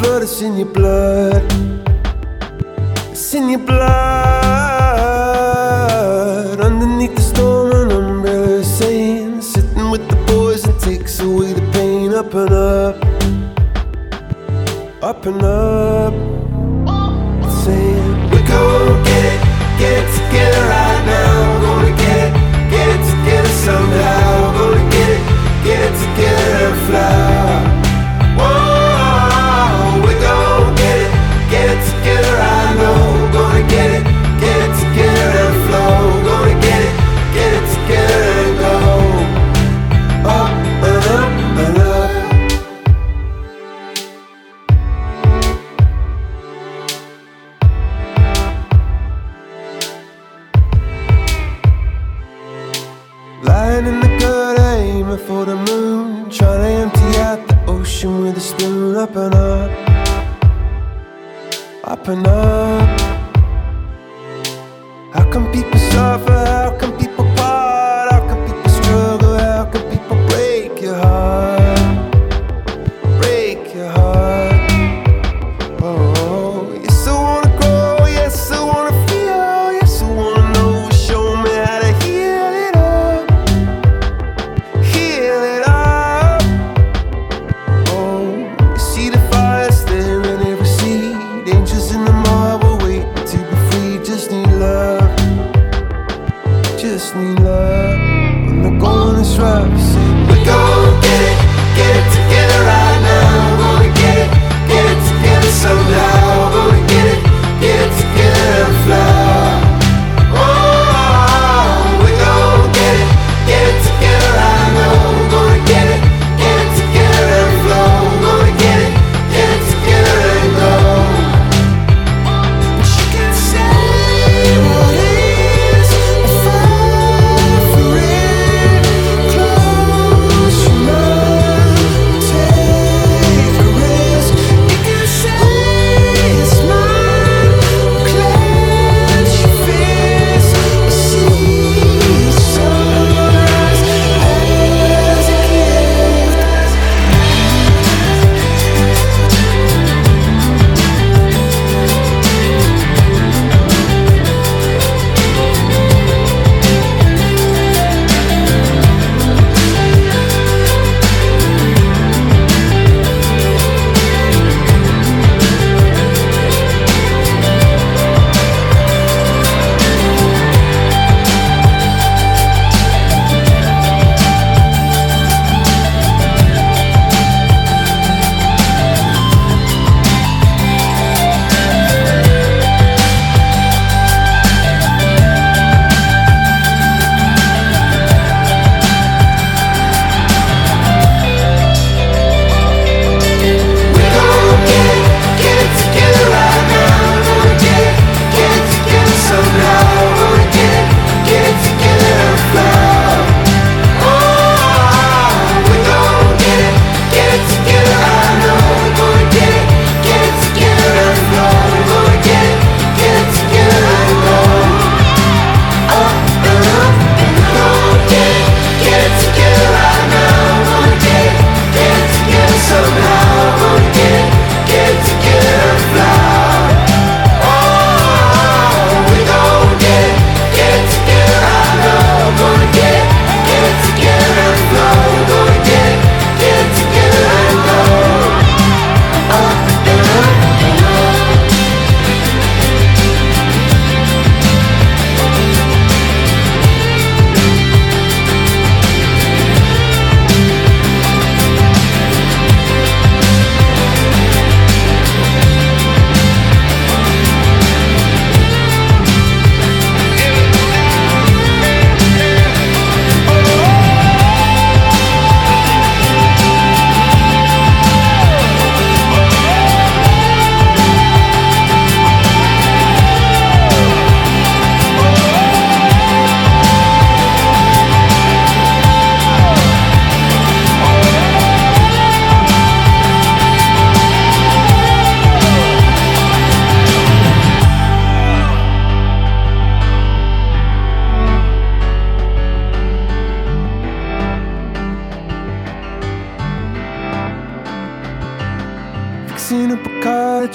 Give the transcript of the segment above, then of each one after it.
flood is in your blood. It's in your blood. Underneath the storm, an umbrella saying, sitting with the boys and takes away the pain. Up and up, up and up. Lying in the gutter, aiming for the moon. Trying to empty out the ocean with a spoon. Up and up, up and up. How come people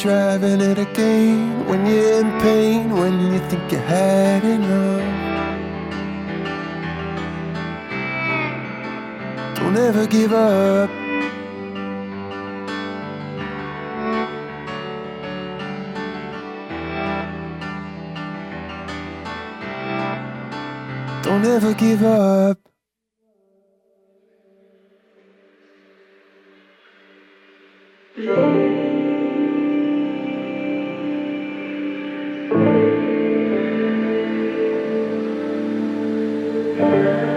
driving it again when you're in pain, when you think you had enough. Don't ever give up. Don't ever give up. Thank you.